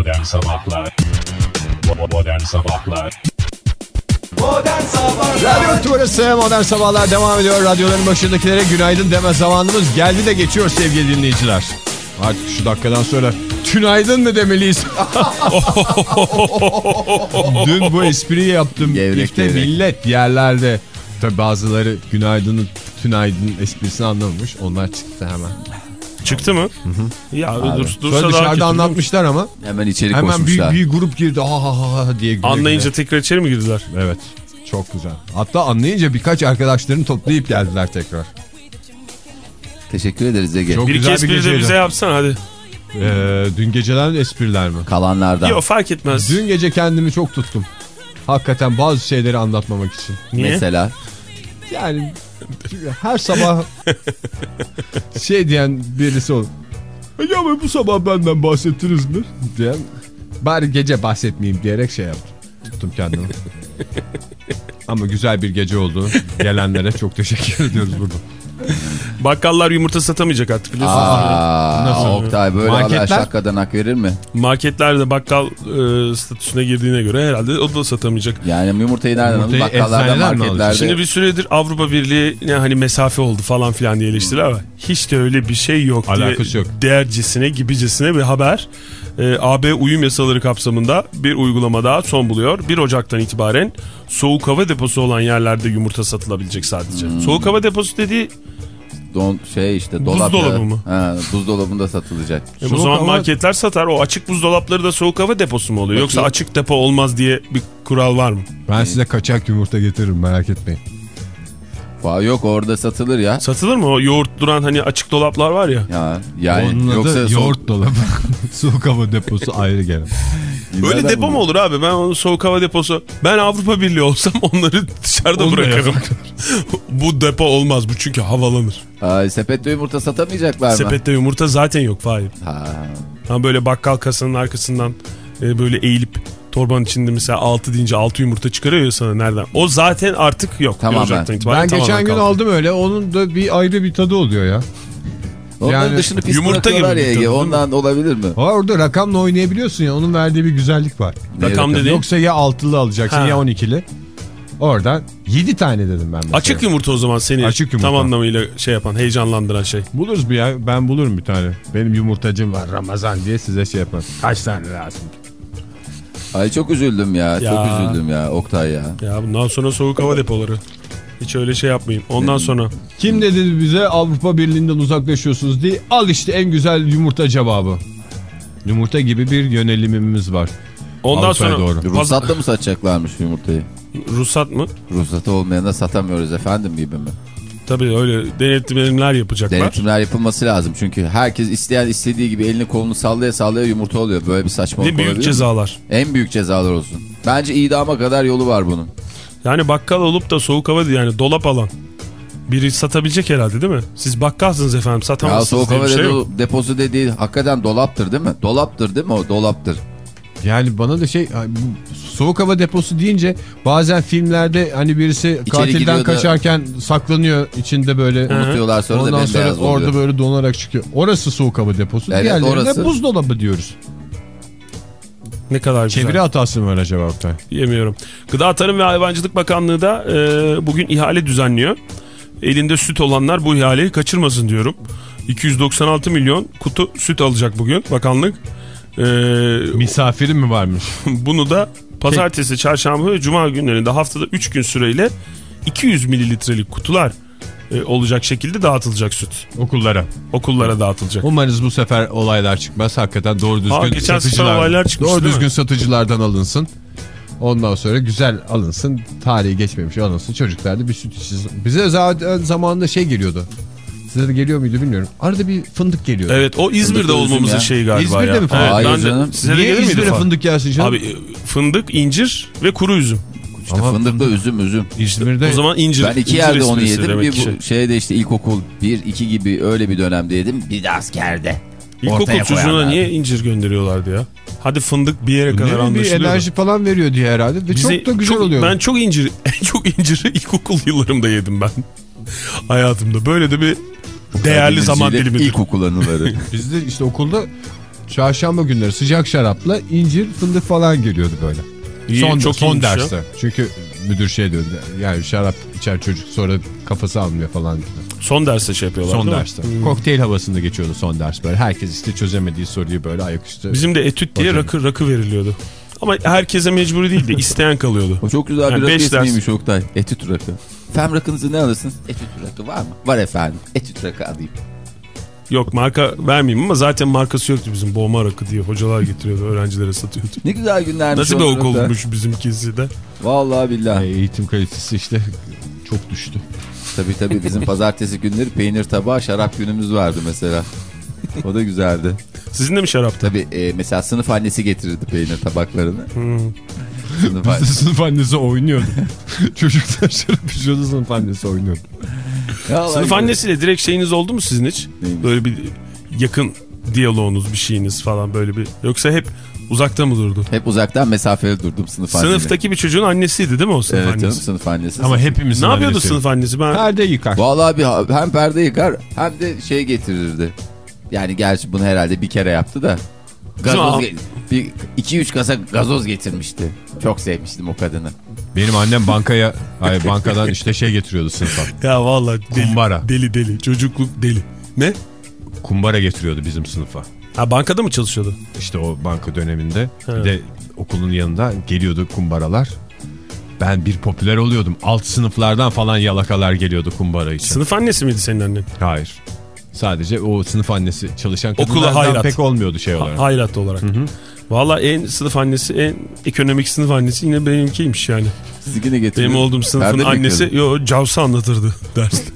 Modern Sabahlar Modern Sabahlar Modern Sabahlar Radyo Tümrüt'ü Modern Sabahlar devam ediyor. Radyoların başındakilere günaydın deme zamanımız geldi de geçiyor sevgili dinleyiciler. Artık şu dakikadan sonra tünaydın mı demeliyiz? Dün bu espriyi yaptım. Gevrek, İşte gevrek. millet yerlerde. Tabi bazıları günaydının tünaydın esprisini anlamamış. Onlar çıktı hemen. Çıktı mı? Ya dur, dursa Sonra dışarıda anlatmışlar ama Hemen içeri hemen bir, koşmuşlar. bir grup girdi ha ha ha ha diye güle Anlayınca güle. tekrar içeri mi girdiler? Evet çok güzel. Hatta anlayınca birkaç arkadaşlarını toplayıp geldiler tekrar. Teşekkür ederiz Ege. Çok Bir güzel bir de geceydi. bize yapsana hadi. Ee, dün geceden espriler mi? Kalanlardan. Yok fark etmez. Dün gece kendimi çok tuttum. Hakikaten bazı şeyleri anlatmamak için. Niye? Mesela. Yani her sabah şey diyen birisi olur. Ya bu sabah benden bahsettiniz mi? Diyen. Bari gece bahsetmeyeyim diyerek şey yaptım. Tuttum kendimi. Ama güzel bir gece oldu. Gelenlere çok teşekkür ediyoruz burada. Bakkallar yumurta satamayacak artık biliyorsunuz. Aa, Nasıl? Oktay böyle Marketler? haber şakadan hak verir mi? Marketler de bakkal e, statüsüne girdiğine göre herhalde o da satamayacak. Yani yumurtayı nereden alın? Yumurtayı Bakkallarda marketlerde. Şimdi bir süredir Avrupa Birliği ne hani mesafe oldu falan filan diye eleştiriler ama hiç de öyle bir şey yok Alakası diye yok. dercesine gibicesine bir haber. Ee, AB uyum yasaları kapsamında bir uygulama daha son buluyor. 1 Ocak'tan itibaren soğuk hava deposu olan yerlerde yumurta satılabilecek sadece. Hmm. Soğuk hava deposu dediği Don, şey işte dolapta. Buzdolabı mı? Ha, buzdolabında satılacak. e, o Soğuk zaman hava- marketler satar. O açık buzdolapları da soğuk hava deposu mu oluyor? Yoksa Bakayım. açık depo olmaz diye bir kural var mı? Ben size kaçak yumurta getiririm merak etmeyin. Fa yok orada satılır ya. Satılır mı? O yoğurt duran hani açık dolaplar var ya. Ya yani Onun yoksa soğuk- yoğurt dolabı. Soğuk hava deposu ayrı gene. Öyle Nereden depo mu olur abi? Ben onu soğuk hava deposu. Ben Avrupa Birliği olsam onları dışarıda Onu da bırakırım. bu depo olmaz. Bu çünkü havalanır. Ay, sepette yumurta satamayacaklar mı? Sepette yumurta zaten yok Fahir. Ha. Ha böyle bakkal kasanın arkasından e, böyle eğilip torbanın içinde mesela 6 deyince 6 yumurta çıkarıyor ya sana nereden? O zaten artık yok. Ocak'tan itibaren Ben geçen gün kalktı. aldım öyle. Onun da bir ayrı bir tadı oluyor ya. Onların Yani dışını pis yumurta gibi ya Ege. Ondan olabilir mi? Ha, orada rakamla oynayabiliyorsun ya. Onun verdiği bir güzellik var. Ne Rakam dediğin Yoksa ya altılı alacaksın Ha. ya 12'li. Oradan 7 tane dedim ben mesela. Açık yumurta o zaman seni Açık yumurta. tam anlamıyla şey yapan, heyecanlandıran şey. Buluruz bir ya. Ben bulurum bir tane. Benim yumurtacım var Ramazan diye size şey yapar. Kaç tane lazım? Ay çok üzüldüm ya. Ya. Çok üzüldüm ya Oktay ya. Ya bundan sonra soğuk hava depoları. Hiç öyle şey yapmayın. Ondan sonra Kim dedi bize Avrupa Birliği'nden uzaklaşıyorsunuz diye. Al işte en güzel yumurta cevabı. Yumurta gibi bir yönelimimiz var. ondan Avrupa'ya sonra doğru. Ruhsatla mı satacaklarmış yumurtayı? ruhsat mı? Ruhsatı olmayana satamıyoruz efendim gibi mi? Tabii öyle denetimler yapacaklar. Denetimler yapılması lazım çünkü herkes isteyen istediği gibi elini kolunu sallaya sallaya yumurta oluyor. Böyle bir saçmalık Ve büyük olabilir cezalar. En büyük cezalar olsun. Bence idama kadar yolu var bunun. Yani bakkal olup da soğuk hava yani dolap alan biri satabilecek herhalde değil mi? Siz bakkalsınız efendim Ya satamazsınız soğuk diye hava bir şey yok. deposu dediği hakikaten dolaptır değil mi? Dolaptır değil mi o? Dolaptır. Yani bana da şey soğuk hava deposu deyince bazen filmlerde hani birisi katilden giriyor da- kaçarken saklanıyor içinde böyle. Unutuyorlar sonra da Ondan sonra bembeyaz oluyor. orada böyle donarak çıkıyor. Orası soğuk hava deposu. Evet, Diğerlerine orası. buzdolabı diyoruz. Ne kadar güzel. Çeviri hatası mı var acaba Oktay? Yemiyorum. Gıda Tarım ve Hayvancılık Bakanlığı da e, bugün ihale düzenliyor. Elinde süt olanlar bu ihaleyi kaçırmasın diyorum. 296 milyon kutu süt alacak bugün bakanlık. E, Misafirim mi varmış? bunu da pazartesi, çarşamba ve cuma günlerinde haftada 3 gün süreyle 200 mililitrelik kutular e, olacak şekilde dağıtılacak süt. Okullara. Okullara dağıtılacak. Umarız bu sefer olaylar çıkmaz. Hakikaten doğru düzgün Aa, geçen satıcılar. olaylar çıkmış, doğru düzgün mi? satıcılardan alınsın. Ondan sonra güzel alınsın. Tarihi geçmemiş alınsın. Çocuklar da bir süt içsin. Bize zaten zamanında şey geliyordu. Size de geliyor muydu bilmiyorum. Arada bir fındık geliyordu. Evet o İzmir'de Fındıklı üzüm olmamızın ya. şeyi galiba İzmir'de ya. mi fındık? Evet, Hayır canım. Size de Niye İzmir'e fındık gelsin canım? Abi fındık, incir ve kuru üzüm. İşte Ama fındıklı üzüm üzüm. İzmir'de O zaman incir. Ben iki incir yerde onu yedim. Bir şey. bu şeyde işte ilkokul 1-2 gibi öyle bir dönemde yedim. Bir de askerde. İlkokul çocuğuna niye incir gönderiyorlardı ya? Hadi fındık bir yere kadar ne bir anlaşılıyor. da. enerji falan veriyor diye herhalde. Ve Bize çok da güzel oluyor. Ben çok incir, çok inciri ilkokul yıllarımda yedim ben. Hayatımda. Böyle de bir değerli zaman dilimidir. İlkokul anıları. Bizde işte okulda çarşamba günleri sıcak şarapla incir fındık falan geliyordu böyle. İyi, son çok son iyiymiş ya. derste. Çünkü müdür şey diyordu. Yani şarap içer çocuk sonra kafası almıyor falan gibi. Son derste şey yapıyorlar Son değil mi? derste. Kokteyl havasında geçiyordu son ders böyle. Herkes işte çözemediği soruyu böyle ayaküstü. Bizim de etüt diye Hocam. rakı rakı veriliyordu. Ama herkese mecburi değil de isteyen kalıyordu. O çok güzel Yani bir rakı beş ders- ismiymiş Oktay. Etüt rakı. Fen rakınızı ne alırsınız? Etüt rakı var mı? Var efendim. Etüt rakı alayım. Yok marka vermeyeyim ama zaten markası yoktu bizim boğma rakı diye hocalar getiriyordu öğrencilere satıyordu. Ne güzel günlermiş. Nasıl bir Oktay. okulmuş bizimkisi de. Vallahi billahi. Yani eğitim kalitesi işte çok düştü. Tabii tabii bizim pazartesi günleri peynir tabağı şarap günümüz vardı mesela. O da güzeldi. Sizin de mi şaraptı? Tabii e, mesela sınıf annesi getirirdi peynir tabaklarını. Sınıf Bizde annesi. sınıf annesi oynuyordu. Çocuklar şarap içiyordu sınıf annesi oynuyordu. Sınıf annesiyle direkt şeyiniz oldu mu sizin hiç? Neymiş? Böyle bir yakın diyaloğunuz bir şeyiniz falan böyle bir. Yoksa hep uzakta mı durdu? Hep uzaktan mesafeli durdum sınıf annesi. Sınıftaki bir çocuğun annesiydi değil mi o sınıf Evet annesi? sınıf annesi. Ama hepimizin Ne yapıyordu annesi. sınıf annesi? Ben Perde yıkar. Vallahi bir hem perde yıkar hem de şey getirirdi. Yani gerçi bunu herhalde bir kere yaptı da. Gazoz Tamam. ge- bir iki üç kasa gazoz getirmişti. Çok sevmiştim o kadını. Benim annem bankaya, hayır bankadan işte şey getiriyordu sınıfa. ya vallahi deli, Kumbara. deli deli çocukluk deli. Ne? Kumbara getiriyordu bizim sınıfa. Ha bankada mı çalışıyordu? İşte o banka döneminde. He. Bir de okulun yanında geliyordu kumbaralar. Ben bir popüler oluyordum. Alt sınıflardan falan yalakalar geliyordu kumbara için. Sınıf annesi miydi senin annen? Hayır. Sadece o sınıf annesi çalışan Okula kadınlardan hayrat. pek olmuyordu şey Ha, olarak. hayrat olarak. Valla en sınıf annesi en ekonomik sınıf annesi yine benimkiymiş yani. Sizinkini getirirdi. Benim olduğum sınıfın mi annesi yo Cavs'ı anlatırdı derste.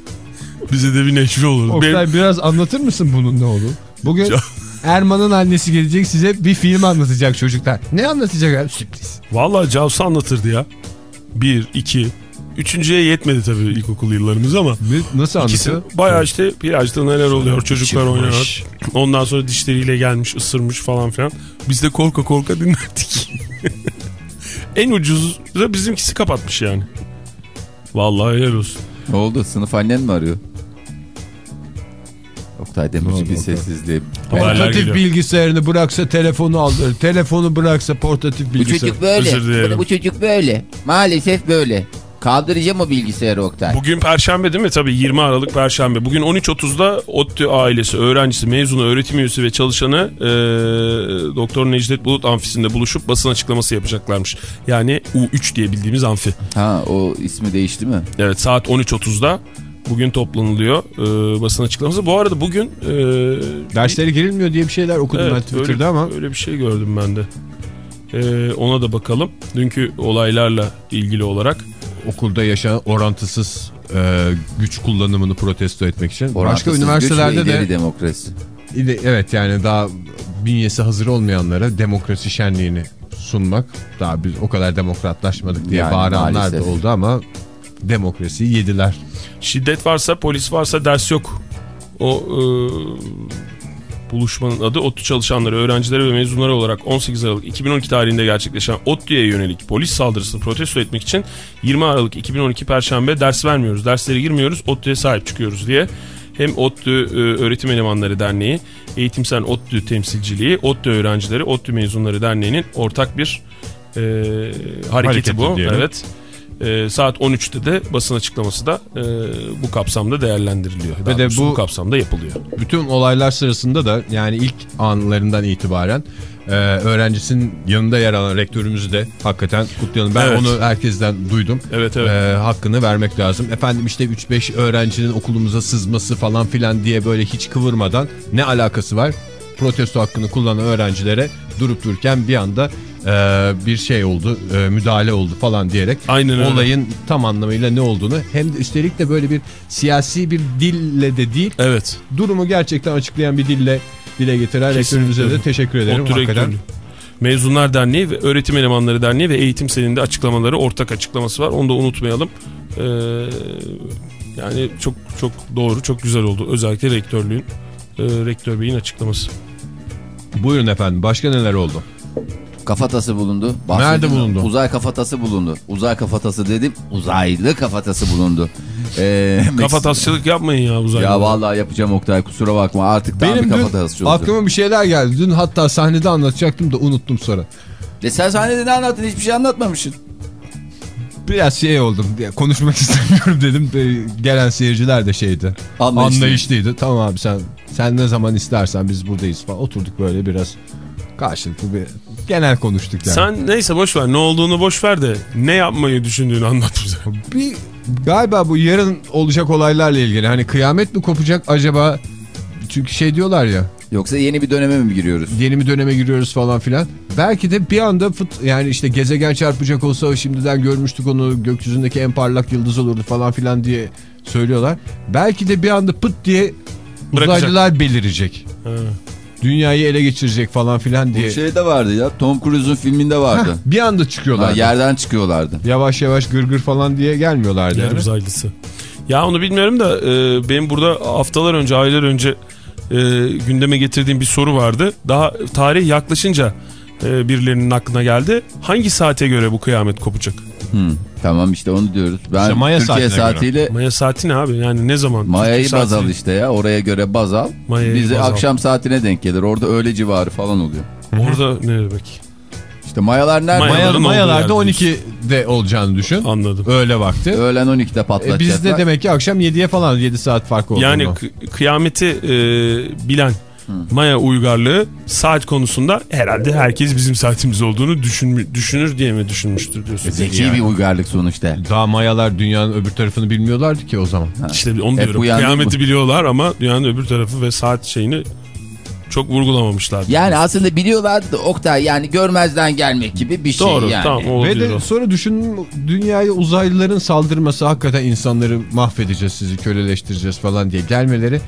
Bize de bir neşve olurdu. Oktay Benim, biraz anlatır mısın bunun ne olur? Bugün Erman'ın annesi gelecek size bir film anlatacak çocuklar. Ne anlatacak abi? Sürpriz. Valla Cavs'ı anlatırdı ya. Bir, iki. Üçüncüye yetmedi tabii ilkokul yıllarımız ama. Ne- Nasıl anlatıyor? baya işte plajda neler oluyor çocuklar çıkmış. oynuyor. Ondan sonra dişleriyle gelmiş ısırmış falan filan. Biz de korka korka dinlerdik. en ucuz da bizimkisi kapatmış yani. Vallahi helal olsun. Ne oldu? Sınıf annen mi arıyor? Oktay Demirci bir sessizliği. Portatif bilgisayarını bıraksa telefonu alır. Telefonu bıraksa portatif Bu bilgisayar. çocuk böyle. Bu, bu çocuk böyle. Maalesef böyle. Kaldıracağım o bilgisayarı Oktay. Bugün Perşembe değil mi? Tabii 20 Aralık Perşembe. Bugün 13.30'da ODTÜ ailesi, öğrencisi, mezunu, öğretim üyesi ve çalışanı e, Doktor Necdet Bulut amfisinde buluşup basın açıklaması yapacaklarmış. Yani U3 diye bildiğimiz amfi. Ha o ismi değişti mi? Evet saat 13.30'da bugün toplanılıyor e, basın açıklaması. Bu arada bugün... E, Derslere girilmiyor diye bir şeyler okudum ben evet, Twitter'da öyle, ama. Öyle bir şey gördüm ben de. E, ona da bakalım. Dünkü olaylarla ilgili olarak. Okulda yaşanan orantısız e, güç kullanımını protesto etmek için. Başka Orantısız üniversitelerde güç ve ileri de demokrasi. İle- evet yani daha bünyesi hazır olmayanlara demokrasi şenliğini sunmak. Daha biz o kadar demokratlaşmadık diye Yani bağıranlar da maalesef. oldu ama demokrasiyi yediler. Şiddet varsa polis varsa ders yok. O e, buluşmanın adı ODTÜ çalışanları, öğrencileri ve mezunları olarak 18 Aralık 2012 tarihinde gerçekleşen ODTÜ'ye yönelik polis saldırısını protesto etmek için 20 Aralık 2012 Perşembe ders vermiyoruz, derslere girmiyoruz, ODTÜ'ye sahip çıkıyoruz diye hem ODTÜ e, Öğretim Elemanları Derneği, Eğitimsel ODTÜ Temsilciliği, ODTÜ Öğrencileri, ODTÜ Mezunları Derneği'nin ortak bir e, hareketi, Hareketi bu. diyelim. Evet. E, saat 13'te de basın açıklaması da e, bu kapsamda değerlendiriliyor. Daha Ve de bu- bu kapsamda yapılıyor. Bütün olaylar sırasında da yani ilk anlarından itibaren e, öğrencisinin yanında yer alan rektörümüzü de hakikaten kutlayalım. Ben Evet. onu herkesten duydum. Evet evet. E, hakkını vermek lazım. Efendim işte 3-5 öğrencinin okulumuza sızması falan filan diye böyle hiç kıvırmadan ne alakası var? Protesto hakkını kullanan öğrencilere durup dururken bir anda e, bir şey oldu, e, müdahale oldu falan diyerek Aynen öyle. olayın tam anlamıyla ne olduğunu hem de üstelik de böyle bir siyasi bir dille de değil Evet. durumu gerçekten açıklayan bir dille dile getiren rektörümüze de teşekkür ederim. Hakikaten. Mezunlar Derneği ve Öğretim Elemanları Derneği ve Eğitim Seninde açıklamaları ortak açıklaması var. Onu da unutmayalım. Ee, yani çok çok doğru, çok güzel oldu. Özellikle rektörlüğün, e, rektör beyin açıklaması. buyurun efendim başka neler oldu? Kafatası bulundu. Nerede bulundu? Uzay kafatası bulundu. Uzay kafatası dedim. Uzaylı kafatası bulundu. Ee, Kafa Meksika- tasçılık yapmayın ya uzaylı. Ya vallahi yapacağım Oktay kusura bakma artık tam Benim bir oldu. aklıma bir şeyler geldi. Dün hatta sahnede anlatacaktım da unuttum sonra. E sen sahnede ne anlattın hiçbir şey anlatmamışsın. Biraz şey oldum diye konuşmak istemiyorum dedim. De, gelen seyirciler de şeydi. Anlayışlı. Anlayışlıydı. Tamam abi sen sen ne zaman istersen biz buradayız falan. Oturduk böyle biraz karşılıklı bir genel konuştuk yani. Sen neyse boş ver ne olduğunu boş ver de ne yapmayı düşündüğünü anlat bize. Bir galiba bu yarın olacak olaylarla ilgili hani kıyamet mi kopacak acaba? Çünkü şey diyorlar ya Yoksa yeni bir döneme mi giriyoruz? yeni bir döneme giriyoruz falan filan. Belki de bir anda fıt, yani işte gezegen çarpacak olsa şimdiden görmüştük onu gökyüzündeki en parlak yıldız olurdu falan filan diye söylüyorlar. Belki de bir anda pıt diye Bırakacak. uzaylılar belirecek. Ha. Dünyayı ele geçirecek falan filan diye. Bu şey de vardı ya Tom Cruise'un filminde vardı. bir anda Ha, çıkıyorlar. yerden çıkıyorlardı. Yavaş yavaş gırgır falan diye gelmiyorlardı. Yer Yani. uzaylısı. Ya onu bilmiyorum da e, benim burada haftalar önce aylar önce e, gündeme getirdiğim bir soru vardı. Daha tarih yaklaşınca e, birilerinin aklına geldi. Hangi saate göre bu kıyamet kopacak? Hmm, tamam işte onu diyoruz. Ben İşte Maya Türkiye saatine göre. saatiyle Maya saati ne abi? Yani ne zaman? Maya'yı baz al işte ya. Oraya göre baz al. Bize akşam saatine denk gelir. Orada öğle civarı falan oluyor. Orada ne demek? İşte mayalar nerede? Maya- Maya, Mayaların mayalarda olduğu yer 12'de olacağını düşün. Anladım. Öyle vakti. Öğlen 12'de E, patlatacaklar. bizde demek ki akşam 7'ye falan 7 saat farkı olduğunu. Yani kı- kıyameti e, bilen Maya uygarlığı saat konusunda herhalde herkes bizim saatimiz olduğunu düşün, düşünür diye mi düşünmüştür diyorsun. Zeki Yani. bir uygarlık sonuçta. Daha Mayalar dünyanın öbür tarafını bilmiyorlardı ki o zaman. İşte onu Hep diyorum. Kıyameti bu. biliyorlar ama dünyanın öbür tarafı ve saat şeyini çok vurgulamamışlar. Yani aslında biliyorlar da Oktay yani görmezden gelmek gibi bir şey Doğru yani. tamam Ve de sonra düşünün dünyaya uzaylıların saldırması hakikaten insanları mahvedeceğiz sizi köleleştireceğiz falan diye gelmeleri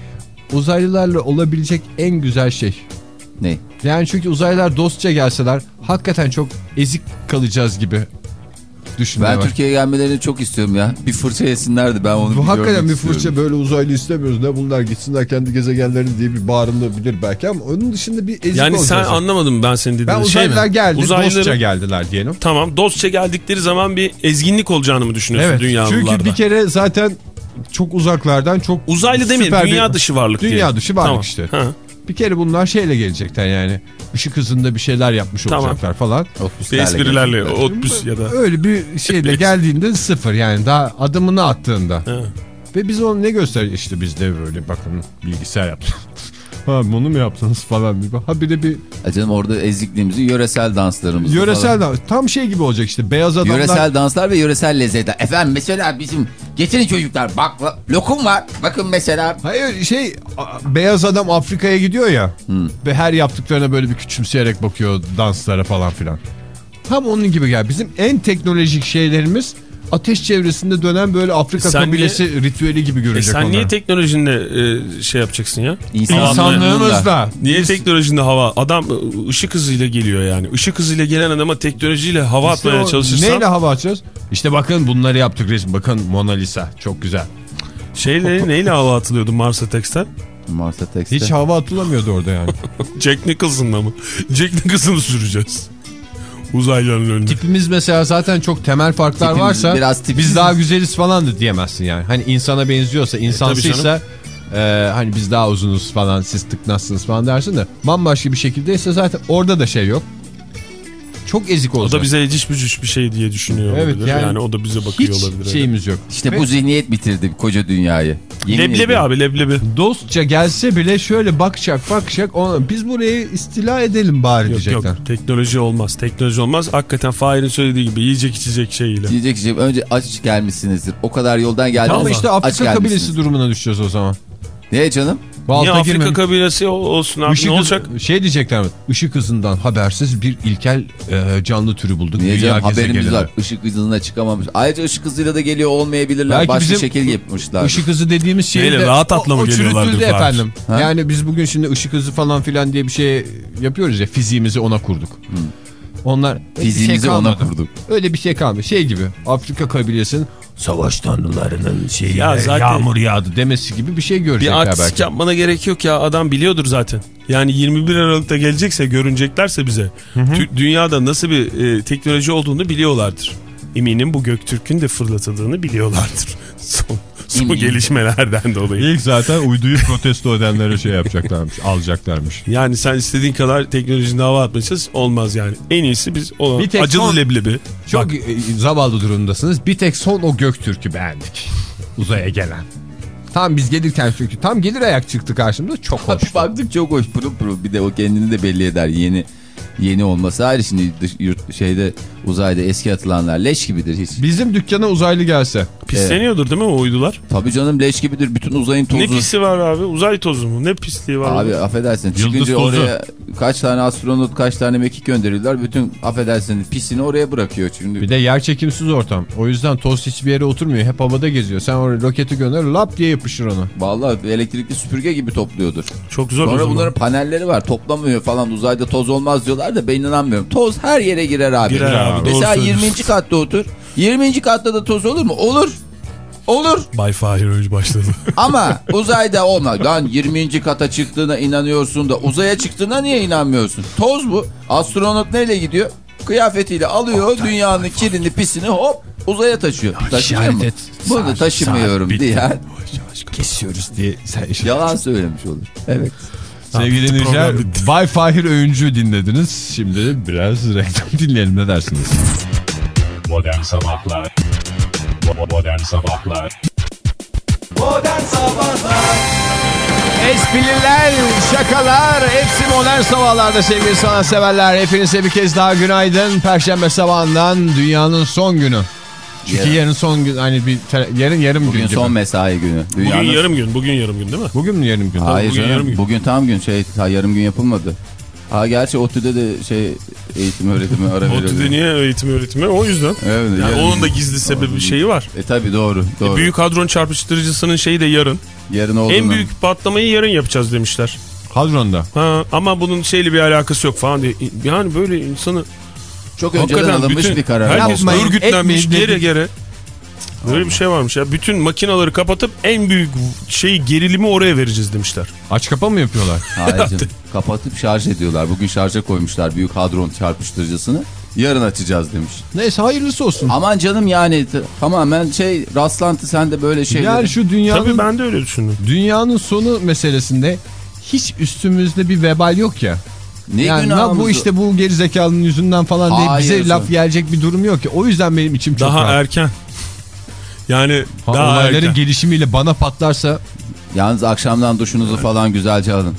uzaylılarla olabilecek en güzel şey. Ne? Yani çünkü uzaylılar dostça gelseler hakikaten çok ezik kalacağız gibi düşünmeye Ben. Türkiye'ye gelmelerini çok istiyorum ya. Bir fırça yesinlerdi ben onu Bu hakikaten bir istiyorum. fırça böyle uzaylı istemiyoruz ne bunlar gitsinler kendi gezegenlerini diye bir bağırılabilir belki ama onun dışında bir ezik Yani sen olacağız. anlamadım ben senin dediğin Ben şey mi? uzaylılar geldi Uzaylıların- dostça geldiler diyelim. Tamam dostça geldikleri zaman bir ezginlik olacağını mı düşünüyorsun Evet dünyalılarda? çünkü bir kere zaten çok uzaklardan çok Uzaylı demeyelim bir- dünya dışı varlık Dünya diyelim. dışı varlık Tamam. işte. Ha. Bir kere bunlar şeyle gelecekler yani ışık hızında bir şeyler yapmış Tamam. olacaklar falan. Esprilerle otbüs ya da Öyle bir şeyle geldiğinde sıfır yani daha adımını attığında. Ha. Ve biz onu ne gösteriyor işte biz de böyle bakın bilgisayar yaptık. Ha bunu mu yaptınız falan bir Ha bir de bir Canım orada ezikliğimizi yöresel danslarımız. yöresel dans tam şey gibi olacak işte beyaz adamlar. Yöresel danslar ve yöresel lezzetler. Efendim mesela bizim getirin çocuklar bak lokum var. Bakın mesela Hayır şey beyaz adam Afrika'ya gidiyor ya ve her yaptıklarına böyle bir küçümseyerek bakıyor danslara falan filan. Tam onun gibi gel. Bizim en teknolojik şeylerimiz ateş çevresinde dönen böyle Afrika Sen kabilesi ritüeli gibi E görecek sen onlar. niye teknolojinle e, şey yapacaksın ya? İnsanlığımızla. Niye Biz- teknolojinde hava? Adam e, ışık hızıyla geliyor yani. Işık hızıyla gelen adama teknolojiyle hava İşte atmaya o çalışırsan Neyle hava atacağız? İşte bakın bunları yaptık resim. Bakın Mona Lisa. Çok güzel. şeyle neyle hava atılıyordu Mars Attacks'ten? Mars Attacks'te. Hiç hava atılamıyordu orada yani. Jack Nicholson'la mı? Jack Nicholson'ı süreceğiz. Uzaylıların önünde. Tipimiz mesela zaten çok temel farklar Tipimiz varsa biraz biz daha güzeliz falan da diyemezsin yani. Hani insana benziyorsa, insansıysa e, hani biz daha uzunuz falan, siz tıknazsınız falan dersin de bambaşka bir şekildeyse zaten orada da şey yok. Çok ezik O olacak. da bize eciş bücüş bir şey diye düşünüyor Evet, olabilir. yani Yani, o da bize bakıyor Hiç olabilir. şeyimiz yok. İşte Ve bu zihniyet bitirdi koca dünyayı. Yemin Leblebi ediyorum. abi leblebi. Dostça gelse bile şöyle bakacak bakacak ona, biz burayı istila edelim bari Yok diyecekler. yok teknoloji olmaz. Teknoloji olmaz. Hakikaten Fahir'in söylediği gibi yiyecek içecek şeyiyle. Diyecek şey önce aç gelmişsinizdir. O kadar yoldan geldiniz. Ama işte aç Afrika kabilesi durumuna düşeceğiz o zaman. Ne canım? Bu Niye Afrika kabilesi ol- olsun abi Işık ne olacak? Şey diyecekler mi? Işık hızından habersiz bir ilkel e, canlı türü bulduk. Niye canım haberimiz var. Işık hızına çıkamamış. Ayrıca ışık hızıyla da geliyor olmayabilirler. Belki Başka şekil yapmışlar. Işık hızı dediğimiz şey Neyle, de rahat atla mı Fahir? efendim. Ha? Yani biz bugün şimdi ışık hızı falan filan diye bir şey yapıyoruz ya fiziğimizi ona kurduk. Onlar öyle bir Fiziğimizi şey ona kurduk. Öyle bir şey kalmadı. Şey gibi Afrika kabilesinin savaş tanrılarının şeyi Ya zaten- yağmur yağdı demesi gibi bir şey görecekler Bir artistlik belki. yapmana gerek yok ya adam biliyordur zaten. Yani 21 Aralık'ta gelecekse görüneceklerse bize tü- dünyada nasıl bir e, teknoloji olduğunu biliyorlardır. Eminim bu Göktürk'ün de fırlatıldığını biliyorlardır. Son, son gelişmelerden dolayı. İlk zaten uyduyu protesto edenlere şey yapacaklarmış, alacaklarmış. Yani sen istediğin kadar teknolojinin hava atmışız olmaz yani. En iyisi biz olan Bir tek acılı son- leblebi. Çok Bak, e, zavallı durumdasınız. Bir tek son o Göktürk'ü beğendik. Uzaya gelen. Tam biz gelirken çünkü tam gelir ayak çıktı karşımıza çok hoş. Baktık çok hoş pırıl pırıl bir de o kendini de belli eder yeni yeni olması ayrı şimdi dış, yurt, şeyde uzayda eski atılanlar leş gibidir hiç. Bizim dükkana uzaylı gelse. pisleniyordur değil mi o uydular? Tabii canım leş gibidir bütün uzayın tozu. Ne pisi var abi? Uzay tozu mu? Ne pisliği var? Abi orada? affedersin Yıldız çıkınca tozu. oraya kaç tane astronot kaç tane mekik gönderiyorlar bütün affedersin pisini oraya bırakıyor şimdi. Bir de yer çekimsiz ortam. O yüzden toz hiçbir yere oturmuyor. Hep havada geziyor. Sen oraya roketi gönder lap diye yapışır ona. Vallahi elektrikli süpürge gibi topluyordur. Çok zor Sonra bunların panelleri var toplamıyor falan uzayda toz olmaz diyorlar da ben inanmıyorum. Toz her yere girer abi. Girer abi, Mesela söylüyorsun. 20. katta otur. 20. katta da toz olur mu? Olur. Olur. Bay Fahir önce başladı. Ama uzayda olmaz. Lan 20. kata çıktığına inanıyorsun da uzaya çıktığına niye inanmıyorsun? Toz bu. Astronot neyle gidiyor? Kıyafetiyle alıyor dünyanın kirini pisini hop uzaya taşıyor. Taşımıyor mu? et. Bunu Saat- taşımıyorum saat diye. Kesiyoruz diye. Sen Yalan söylemiş olur. Evet. Sevgili dinleyiciler. Bay Fahir Öğüncü dinlediniz. Şimdi biraz reklam dinleyelim ne dersiniz? Modern Sabahlar Modern Sabahlar Modern Sabahlar Espriler, şakalar, hepsi modern sabahlarda sevgili sanatseverler. Hepinize bir kez daha günaydın. Perşembe sabahından dünyanın son günü. Çünkü Yarın. yarın son gün, hani bir yarın yarım gün Bugün son mesai günü. Bugün Dünyanın- yarım gün. Bugün yarım gün değil mi? Bugün mü yarım gün? Hayır bugün canım, yarım bugün, gün. tam gün şey ha, yarım gün yapılmadı. Ha gerçi ODTÜ'de de şey eğitim öğretimi ara ODTÜ'de veriyordu. niye eğitim öğretimi? O yüzden. Evet, Yani yarın- onun da gizli sebebi şeyi var. E tabi doğru. doğru. Büyük hadron çarpıştırıcısının şeyi de yarın. Yarın olduğunu. En büyük patlamayı yarın yapacağız demişler. Hadron'da. Ha, ama bunun şeyle bir alakası yok falan diye. Yani böyle insanı çok önceden hakikaten alınmış bütün, bir karar. herkes Yapmayın, örgütlenmiş dedik. gere. Böyle bir şey varmış ya. Bütün makinaları kapatıp en büyük şeyi gerilimi oraya vereceğiz demişler. Aç kapa mı yapıyorlar? Hayır canım. Kapatıp şarj ediyorlar. Bugün şarja koymuşlar büyük hadron çarpıştırıcısını. Yarın açacağız demiş. Neyse hayırlısı olsun. Aman canım yani tamamen şey rastlantı sende böyle şeyler. Yani şu dünyanın, Tabii ben de öyle düşündüm. dünyanın sonu meselesinde hiç üstümüzde bir vebal yok ya. Ne yani günahımızı- bu işte bu gerizekalının yüzünden falan diye Hayır bize canım. laf gelecek bir durum yok ki. O yüzden benim içim çok Daha rahat. erken. Yani Ha, daha olayların erken. gelişimiyle bana patlarsa Yalnız akşamdan duşunuzu falan güzelce alın.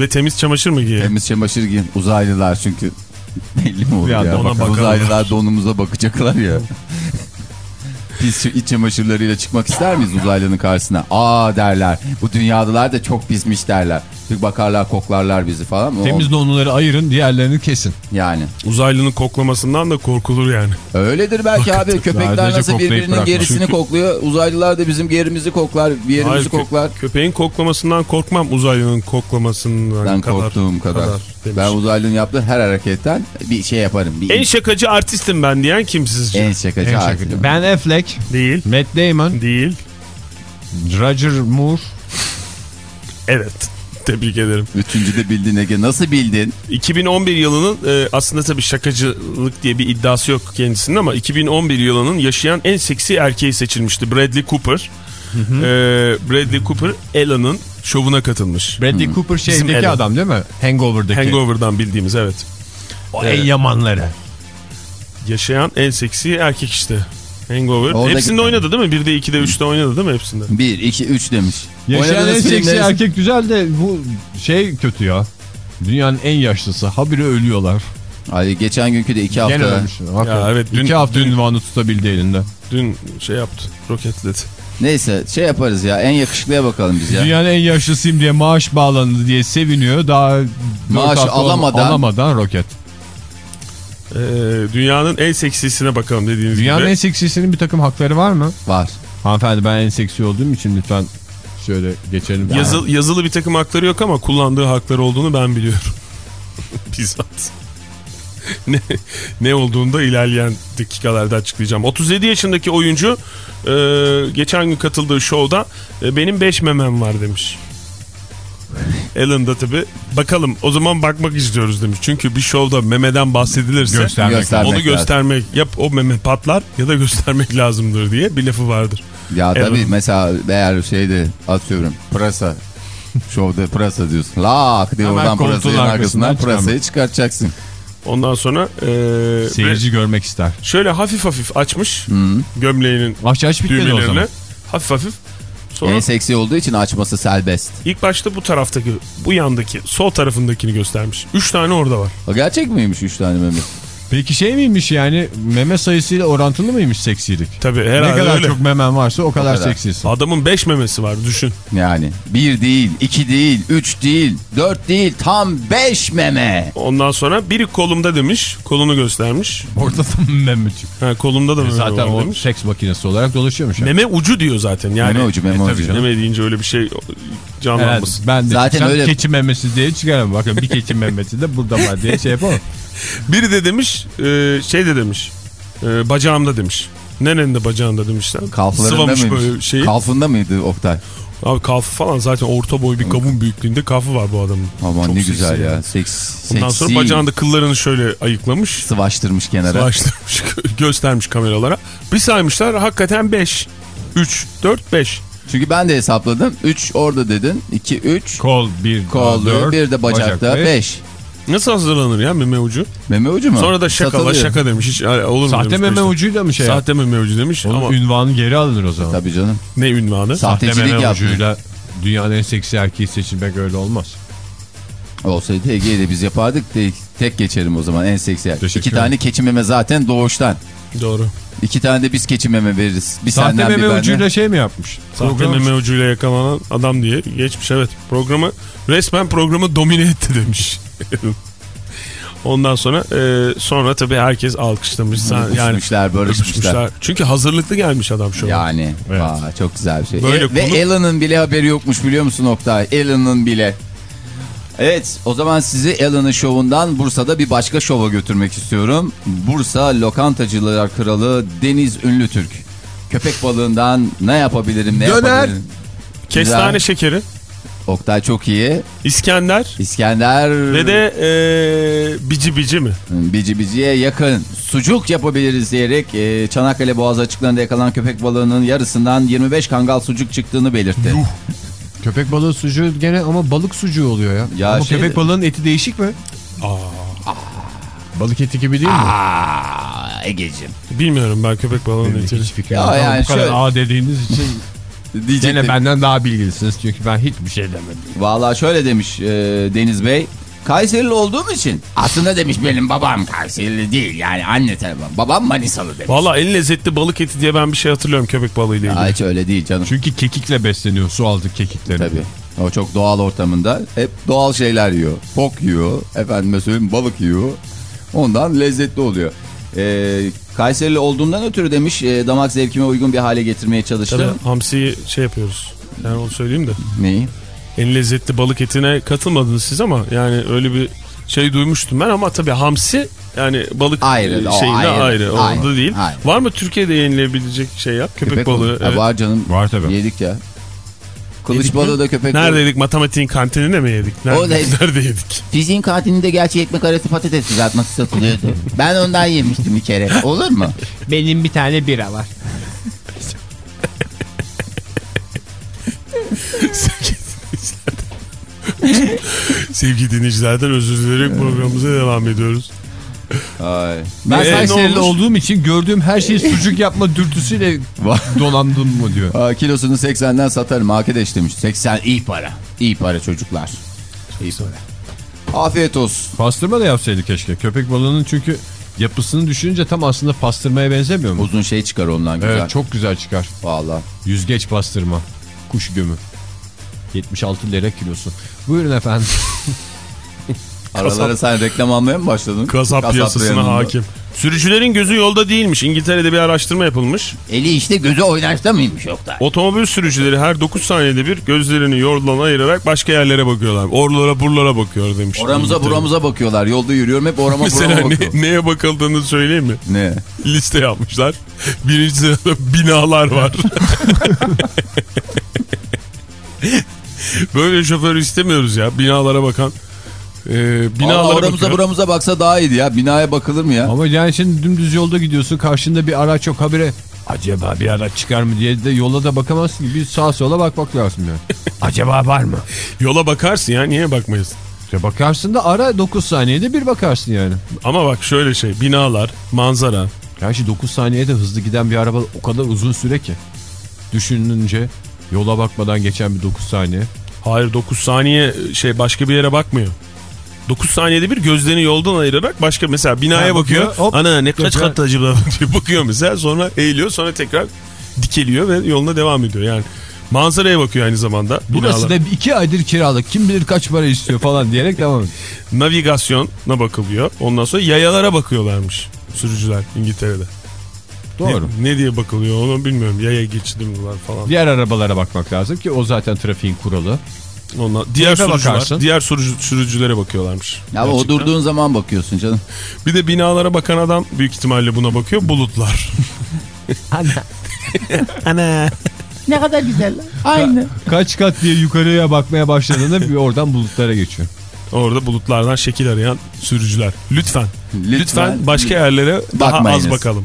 Ve temiz çamaşır mı giyelim? Temiz çamaşır giyin. Uzaylılar çünkü belli mi olur Ya ya? ona uzaylılar donumuza bakacaklar ya. Biz şu iç çamaşırlarıyla çıkmak ister miyiz uzaylının karşısına? Aa derler. Bu dünyadılar da çok pismiş derler. Bir bakarlar koklarlar bizi falan. O- temiz donluları ayırın diğerlerini kesin. Yani. Uzaylının koklamasından da korkulur yani. Öyledir belki abi. Köpekler nasıl birbirinin bırakma. gerisini Çünkü- kokluyor. Uzaylılar da bizim gerimizi koklar. Bir yerimizi Hayır, kö- koklar. köpeğin koklamasından korkmam uzaylının koklamasından Ben kadar. korktuğum kadar. demiş. ben uzaylının yaptığı her hareketten bir şey yaparım. Bir En şakacı artistim ben diyen kim sizce? en şakacı En şakacı. Ben Affleck, Değil. Matt Damon, Değil. Roger Moore. Evet. Tebrik ederim. Üçüncü de bildin Ege. Nasıl bildin? 2011 yılının e, aslında tabii şakacılık diye bir iddiası yok kendisinin ama 2011 yılının yaşayan en seksi erkeği seçilmişti. Bradley Cooper. E, Bradley Cooper Ella'nın şovuna katılmış. Bradley Cooper Bizim şeydeki Adam. adam değil mi? Hangover'daki. Hangover'dan bildiğimiz evet. O en yamanları. Yaşayan en seksi erkek işte. Hangover. Oradaki- Hepsinde oynadı değil mi? 1'de 2'de 3'te oynadı değil mi hepsinde? Bir, iki, üç demiş. Yaşayan en seksi filmleri- erkek güzel de bu şey kötü ya. Dünyanın en yaşlısı. Habire ölüyorlar. Ay, geçen günkü de iki Gene hafta. ölmüş. Ya evet, dün- İki hafta dün- ünvanı tutabildi elinde. Dün şey yaptı. Roketledi. Neyse şey yaparız ya. En yakışıklıya bakalım biz ya. Dünyanın en yaşlısıyım diye maaş bağlandı diye seviniyor. Daha Maaş alamadan- alamadan roket. Ee, dünyanın en seksisine bakalım dediğiniz Dünyanın gibi. en seksisinin bir takım hakları var mı? Var. Hanımefendi ben en seksi olduğum için lütfen şöyle geçelim. Yazı- yazılı bir takım hakları yok ama kullandığı hakları olduğunu ben biliyorum. Bizzat. ne, ne olduğunu da ilerleyen dakikalarda açıklayacağım. 37 yaşındaki oyuncu e, geçen gün katıldığı şovda e, benim 5 memem var demiş. Alan da tabi bakalım o zaman bakmak istiyoruz demiş. Çünkü bir şovda memeden bahsedilirse Göstermek Göstermek onu lazım. göstermek yap o meme patlar ya da göstermek lazımdır diye bir lafı vardır. Ya tabii Evet. mesela eğer şeyde atıyorum pırasa şovda pırasa diyorsun. Lak diye Hemen oradan pırasayı arkasından arkasından pırasayı çıkartacaksın. Ondan sonra e, Seyirci görmek ister. şöyle hafif hafif açmış gömleğinin Aç aç bitmedi o düğmelerini zaman. hafif hafif. Sonra En seksi olduğu için açması serbest. ilk başta bu taraftaki bu yandaki sol tarafındakini göstermiş. 3 tane orada var. O gerçek miymiş 3 tane meme? Peki şey miymiş yani meme sayısıyla orantılı mıymış seksilik? Tabii Ne herhalde kadar öyle. çok memen varsa o kadar, kadar. seksisin. Adamın 5 memesi var düşün. Yani bir değil, iki değil, üç değil, dört değil, tam beş meme. Ondan sonra biri kolumda demiş. Kolunu göstermiş. Orada da memecik. Ha, kolumda da meme Zaten var o demiş. seks makinesi olarak dolaşıyormuş. yani. Meme ucu diyor zaten. Yani, Meme ucu, meme tabii ucu. Meme deyince öyle bir şey Evet, canlanmasın. ben de Zaten öyle- keçi memesi diye çıkarım. Bakın bir keçi memesi de burada var diye şey yapalım. Biri de demiş e, şey de demiş. E, bacağımda demiş. Nerede bacağında demişler. Kalflarında Sıvamış mıymış? böyle şeyi. Kalfında mıydı Oktay? Abi kalfı falan zaten orta boy bir kavun büyüklüğünde kalfı var bu adamın. Aman Çok ne güzel ya. yani. Seks, Ondan seksi. sonra bacağında kıllarını şöyle ayıklamış. Sıvaştırmış kenara. Sıvaştırmış, göstermiş kameralara. Bir saymışlar hakikaten 5. 3, 4, 5. Çünkü ben de hesapladım. 3 orada dedin. 2, 3. Kol bir, Kollu, dört, bir de bacakta bacak beş. 5. Nasıl hazırlanır ya meme ucu? Meme ucu mu? Sonra da şakala Satılıyor. şaka demiş. Hiç olur mu Sahte demiş meme ucuyla mı şey? Sahte meme ucu demiş Onun ama ünvanı geri alınır o zaman. Tabii canım. ne ünvanı? Sa- Sahte Sahtecilik meme yaptı. ucuyla dünyanın en seksi erkeği seçilmek öyle olmaz. Olsaydı Ege'yi de biz yapardık. Tek, tek geçerim o zaman en seksi İki tane keçi meme zaten doğuştan. Doğru. İki tane de biz keçi meme veririz. Bir Sahte senden bir meme benden. ucuyla şey mi yapmış? Sahte Program- meme ucuyla yakalanan adam diye geçmiş evet. Programı resmen programı domine etti demiş. Ondan sonra e, sonra tabii herkes alkışlamış. Yani Öpüşmüşler, barışmışlar. öpüşmüşler. Çünkü hazırlıklı gelmiş adam şu an. Yani Evet. Aa, çok güzel bir şey. Böyle E, ve konu- Alan'ın bile haberi yokmuş biliyor musun Oktay? Alan'ın bile. Evet o zaman sizi Alan'ın şovundan Bursa'da bir başka şova götürmek istiyorum. Bursa Lokantacılar Kralı Deniz Ünlü Türk. Köpek balığından ne yapabilirim ne Döner. yapabilirim? Kestane Güzel. şekeri, Oktay çok iyi. İskender İskender ve de e, bici bici mi? bici biciye yakın sucuk yapabiliriz diyerek e, Çanakkale Boğazı açıklarında yakalanan köpek balığının yarısından 25 kangal sucuk çıktığını belirtti. Köpek balığı sucuğu gene ama balık sucuğu oluyor ya. Ya ama şey- köpek balığının eti değişik mi? Balık eti gibi değil mi? Aa Ege'cim. Bilmiyorum ben köpek balığının etini. hiç fikrim yok. Yani bu kadar şöyle- A dediğiniz için Diyecektim. gene benden daha bilgilisiniz. Çünkü ben hiçbir şey demedim. Valla şöyle demiş e, Deniz Bey. Kayserili olduğum için aslında demiş benim babam Kayserili değil yani anne tarafım. Babam Manisalı demiş. Valla en lezzetli balık eti diye ben bir şey hatırlıyorum köpek balığıyla ilgili. Aa, hiç öyle değil canım. Çünkü kekikle besleniyor. Su aldık kekiklerini. Tabii. O çok doğal ortamında hep doğal şeyler yiyor. Fok yiyor, efendime söyleyeyim balık yiyor. Ondan lezzetli oluyor. Ee, Kayserili olduğumdan ötürü demiş e, damak zevkime uygun bir hale getirmeye çalıştım. Tabii hamsiyi şey yapıyoruz. Yani onu söyleyeyim de. Neyi? En lezzetli balık etine katılmadınız siz ama yani öyle bir şey duymuştum ben ama tabii hamsi yani balık Ayrı, o şeyine ayrı, ayrı. ayrı, Orada değil. ayrı. Var mı Türkiye'de yenilebilecek şey ya? Köpek, balığı. Ha, evet. var canım. Var tabii. Yedik ya. Kılıç Yedik mi? balığı da köpek balığı. Nerede yedik? Matematiğin kantininde mi yedik? Nerede, Oradaydı. nerede yedik? Fiziğin kantininde gerçi ekmek arası patates kızartması satılıyordu. ben ondan yemiştim bir kere. Olur mu? Benim bir tane bira var. Sevgili dinleyicilerden özür dileyerek programımıza devam ediyoruz. Ay. Ben Ee, Kayserili olduğum için gördüğüm her şeyi sucuk yapma dürtüsüyle donandım mı diyor. Aa, kilosunu 80'den satarım arkadaş demiş. 80 iyi para. İyi para çocuklar. İyi para. Afiyet olsun. Pastırma da yapsaydı keşke. Köpek balığının çünkü yapısını düşününce tam aslında pastırmaya benzemiyor mu? Uzun şey çıkar ondan güzel. Evet çok güzel çıkar. Vallahi. Yüzgeç pastırma. Kuş gömü. 76 lira kilosu. Buyurun efendim. Aralara sen reklam almaya mı başladın? Kasap piyasasına yanında. hakim. Sürücülerin gözü yolda değilmiş. İngiltere'de bir araştırma yapılmış. Eli işte gözü oynaşta mıymış Oktay? Otomobil sürücüleri her 9 saniyede bir gözlerini yoldan ayırarak başka yerlere bakıyorlar. Orlara burlara bakıyor demiş. Oramıza buramıza bakıyorlar. Yolda yürüyorum hep orama Mesela burama ne- bakıyorum. neye bakıldığını söyleyeyim mi? Ne? Liste yapmışlar. Birinci sırada binalar var. Böyle şoför istemiyoruz ya. Binalara bakan. Ee, Binalara binalara oramıza bakıyor. buramıza baksa daha iyiydi ya. Binaya bakılır mı ya? Ama yani şimdi dümdüz yolda gidiyorsun karşında bir araç yok habire acaba bir araç çıkar mı diye de yola da bakamazsın ki bir sağa sola bakmak lazım yani. acaba var mı? Yola bakarsın ya niye bakmayasın? İşte bakarsın da ara 9 saniyede bir bakarsın yani. Ama bak şöyle şey binalar, manzara. Gerçi 9 saniyede hızlı giden bir araba o kadar uzun süre ki. Düşününce yola bakmadan geçen bir 9 saniye. Hayır 9 saniye şey başka bir yere bakmıyor. 9 saniyede bir gözlerini yoldan ayırarak başka mesela binaya Ha, bakıyor. bakıyor, hop, Ana ne kaç kat acaba diye bakıyor mesela sonra eğiliyor sonra tekrar dikeliyor ve yoluna devam ediyor. Yani manzaraya bakıyor aynı zamanda. Burası binalar. da 2 aydır kiralık kim bilir kaç para istiyor falan diyerek devam ediyor. navigasyona bakılıyor. Ondan sonra yayalara bakıyorlarmış sürücüler İngiltere'de. Doğru. Ne, ne diye bakılıyor onu bilmiyorum. Yaya geçidi mi var falan. Diğer arabalara bakmak lazım ki o zaten trafiğin kuralı. Ondan, diğer sürücüler, bakarsın. diğer sürücü, sürücülere bakıyorlarmış. Ya o durduğun zaman bakıyorsun canım. Bir de binalara bakan adam büyük ihtimalle buna bakıyor. Bulutlar. Ne kadar güzel. Aynı. Kaç kat diye yukarıya bakmaya başladığında bir oradan bulutlara geçiyor. Orada bulutlardan şekil arayan sürücüler. Lütfen. Lütfen, Lütfen. başka yerlere daha Bakmayınız. az bakalım.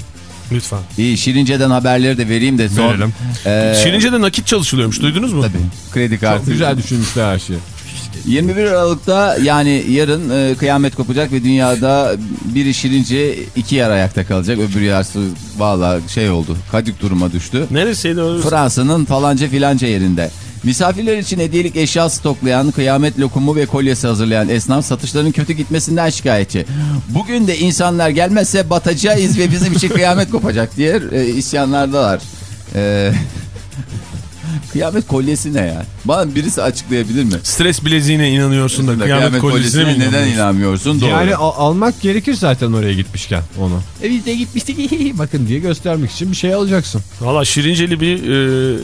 Lütfen. İyi Şirince'den haberleri de vereyim de son. Verelim. Ee, Şirince'de nakit çalışılıyormuş. Duydunuz mu? Tabii. Kredi kartı. Çok güzel düşünmüşler her şeyi. 21 Aralık'ta yani yarın e, kıyamet kopacak ve dünyada biri Şirince iki yer ayakta kalacak. Öbür yarısı valla şey oldu. Kadık duruma düştü. Neresiydi o? Fransa'nın falanca filanca yerinde. Misafirler için hediyelik eşya stoklayan, kıyamet lokumu ve kolyesi hazırlayan esnaf satışların kötü gitmesinden şikayetçi. Bugün de insanlar gelmezse batacağız ve bizim için kıyamet kopacak diye e, isyanlardalar. E, kıyamet kolyesi ne ya? Bana birisi açıklayabilir mi? Stres bileziğine inanıyorsun da kıyamet, kolyesine mi neden inanmıyorsun? Doğru. Yani al- almak gerekir zaten oraya gitmişken onu. E biz de gitmiştik. Bakın diye göstermek için bir şey alacaksın. Valla Şirinceli bir e,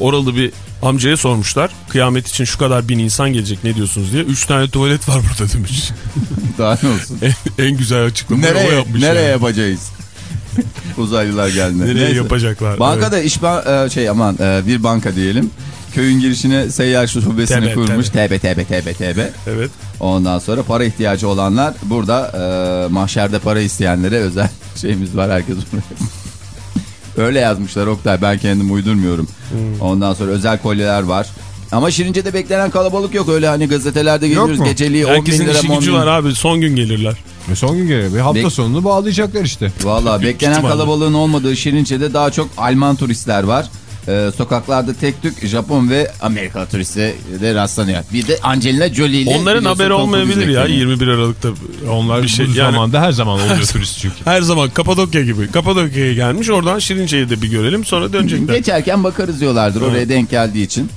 oralı bir amcaya sormuşlar. Kıyamet için şu kadar bin insan gelecek ne diyorsunuz diye. Üç tane tuvalet var burada demiş. Daha ne olsun? en, en güzel açıklamayı o yapmış. nereye yani. yapacağız? Uzaylılar geldi. Nereye Neyse. yapacaklar? Bankada iş ban- e, şey aman e, bir banka diyelim. Köyün girişine seyyar şubesini Tebe, kurmuş. TB TB TB TB. Evet. evet. Ondan sonra para ihtiyacı olanlar burada e, mahşerde para isteyenlere özel şeyimiz var herkes buraya. Öyle yazmışlar Oktay ben kendim uydurmuyorum. Hmm. Ondan sonra özel kolyeler var. Ama Şirince'de beklenen kalabalık yok öyle hani gazetelerde geliyoruz geceliği 10 bin Herkesin lira işi 10 gücü var abi. Son gün gelirler. Ve son gün geliyor. Bir hafta Bek- sonunu bağlayacaklar işte. Valla beklenen kalabalığın olmadığı Şirince'de daha çok Alman turistler var. Ee, sokaklarda tek tük Japon ve Amerika turisti de rastlanıyor. Bir de Angelina Jolie ile Onların haberi olmayabilir ya bekleniyor. 21 Aralık'ta. Onlar bir şey bu yani. zamanda her zaman oluyor turist çünkü. Her zaman Kapadokya gibi. Kapadokya'ya gelmiş oradan Şirince'yi de bir görelim sonra dönecekler. Geçerken bakarız diyorlardır oraya denk geldiği için.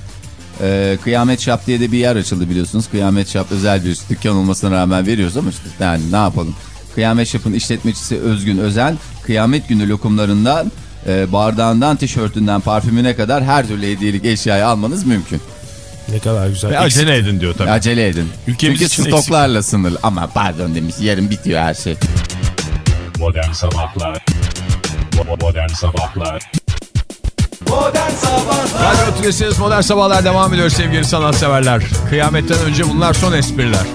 Ee, Kıyamet Shop diye de bir yer açıldı biliyorsunuz. Kıyamet Shop özel bir dükkan olmasına rağmen veriyoruz ama işte yani ne yapalım. Kıyamet Shop'ın işletmecisi Özgün Özen Kıyamet günü lokumlarından e, bardağından, tişörtünden, parfümüne kadar her türlü hediyelik eşyayı almanız mümkün. Ne kadar güzel. Ve acele edin diyor tabii. Acele edin. Ülkemiz Çünkü için stoklarla sınırlı. Ama pardon demiş yarın bitiyor her şey. Modern Sabahlar Modern Sabahlar Modern Sabahlar Radyo Tülesi'niz Modern Sabahlar devam ediyor sevgili sanatseverler. Kıyametten önce bunlar son espriler.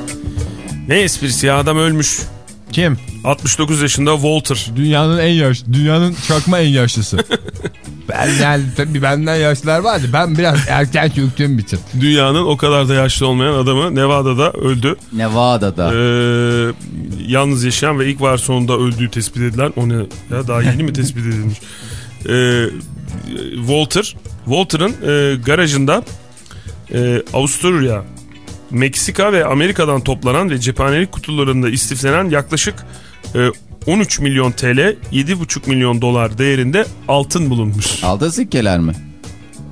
Ne esprisi ya adam ölmüş. Kim? 69 yaşında Walter. Dünyanın en yaş, dünyanın çakma en yaşlısı. ben yani tabii benden yaşlılar vardı. Ben biraz erken çöktüğüm için. Dünyanın o kadar da yaşlı olmayan adamı Nevada'da öldü. Nevada'da. Ee, yalnız yaşayan ve ilk var sonunda öldüğü tespit edilen o ne ya daha yeni mi tespit edilmiş Ee, Walter Walter'ın e, garajında e, Avusturya Meksika ve Amerika'dan toplanan ve cephanelik kutularında istiflenen yaklaşık e, 13 milyon TL 7,5 milyon dolar değerinde altın bulunmuş. Altın sikkeler mi?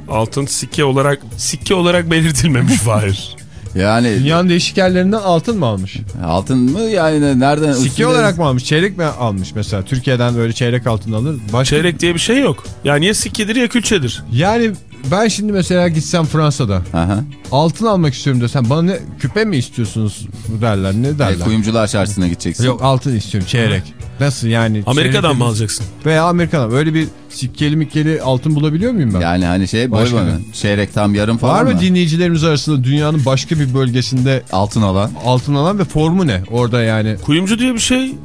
Altın sikke olarak sikke olarak belirtilmemiş Fahir. Yani Dünyanın değişik yerlerinden altın mı almış? altın mı yani nereden? Sikke üstünde- olarak mı almış? Çeyrek mi almış mesela? Türkiye'den böyle çeyrek altın alır. Başka... Çeyrek diye bir şey yok. Yani ya sikkedir ya külçedir. Yani ben şimdi mesela gitsem Fransa'da Aha. altın almak istiyorum desem bana ne küpe mi istiyorsunuz derler ne derler? kuyumcular çarşısına gideceksin. Yok altın istiyorum çeyrek. Nasıl yani? Amerika'dan mı alacaksın? Veya Amerika'dan. Öyle bir sikkeli mikkeli altın bulabiliyor muyum ben? Yani hani şey boy Başka bana. Çeyrek tam yarım falan Var mı mı? dinleyicilerimiz arasında dünyanın başka bir bölgesinde Altın alan. altın alan ve formu ne? Orada yani. Kuyumcu diye bir şey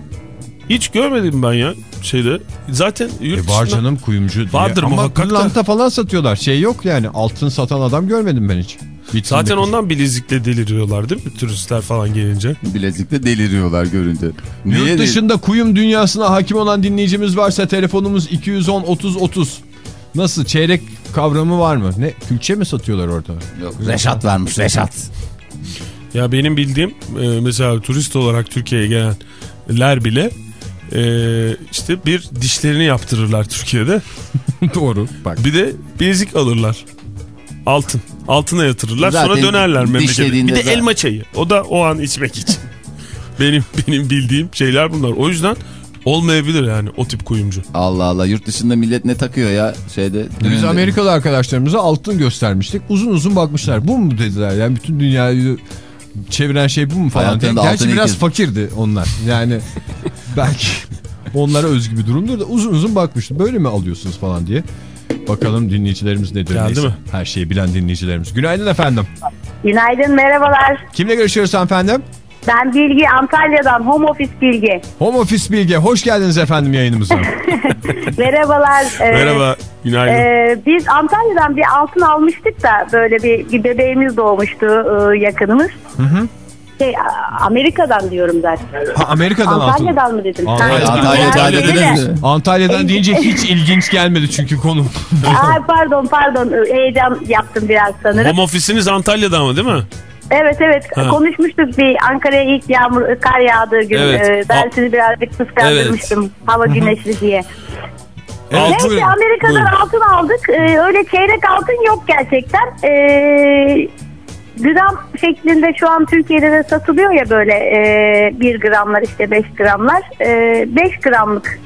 hiç görmedim ben ya şeyde. Zaten yurt E var dışında- canım kuyumcu diye. Vardır Ama muhakkak da. falan satıyorlar. Şey yok yani altın satan adam görmedim ben hiç. Vitrindeki. Zaten ondan bilezikle deliriyorlar değil mi? Turistler falan gelince. Bilezikte deliriyorlar görünce. Yurt Niye dışında kuyum dünyasına hakim olan dinleyicimiz varsa telefonumuz 210 30 30. Nasıl çeyrek kavramı var mı? Ne külçe mi satıyorlar orada? Yok, Reşat vermiş Reşat. Ya benim bildiğim e, mesela turist olarak Türkiye'ye gelenler bile e, işte bir dişlerini yaptırırlar Türkiye'de. Doğru. Bak. Bir de bilezik alırlar. Altın. Altına yatırırlar Zaten sonra dönerler memlekete. Bir de zaten- elma çayı. O da o an içmek için. benim benim bildiğim şeyler bunlar. O yüzden olmayabilir yani o tip kuyumcu. Allah Allah yurt dışında millet ne takıyor ya şeyde. Biz düğünde. Amerikalı arkadaşlarımıza altın göstermiştik. Uzun uzun bakmışlar. Bu mu dediler? Yani bütün dünyayı çeviren şey bu mu falan. Gerçi biraz fakirdi onlar. Yani belki onlara özgü bir durumdur da uzun uzun bakmıştı. Böyle mi alıyorsunuz falan diye. Bakalım dinleyicilerimiz nedir? Geldi neyse. mi? Her şeyi bilen dinleyicilerimiz. Günaydın efendim. Günaydın, merhabalar. Kimle görüşüyoruz efendim? Ben Bilgi, Antalya'dan, Home Office Bilgi. Home Office Bilge. Hoş geldiniz efendim yayınımıza. Merhabalar. Ee, Merhaba. Günaydın. e, biz Antalya'dan bir altın almıştık da böyle bir, bir bebeğimiz doğmuştu e, yakınımız. Şey, Amerika'dan diyorum zaten. Ha, Amerika'dan altın. Antalya'dan mı dedim? Antalya- Ha, Antalya yani Antalya değil dediniz de- mi? Antalya'dan deyince hiç ilginç gelmedi çünkü konu. Ay pardon pardon heyecan yaptım biraz sanırım. Home ofisiniz Antalya'da ama değil mi? Evet evet Ha. konuşmuştuk bir Ankara'ya ilk yağmur kar yağdığı gün. Evet. Ee, ben sizi birazcık kıskandırmıştım hava güneşli diye. Evet, Neyse buyurun, Amerika'dan buyurun. altın aldık. Ee, öyle çeyrek altın yok gerçekten. Ee, gram şeklinde şu an Türkiye'de de satılıyor ya böyle e, 1 gramlar işte 5 gramlar. E, 5 gramlık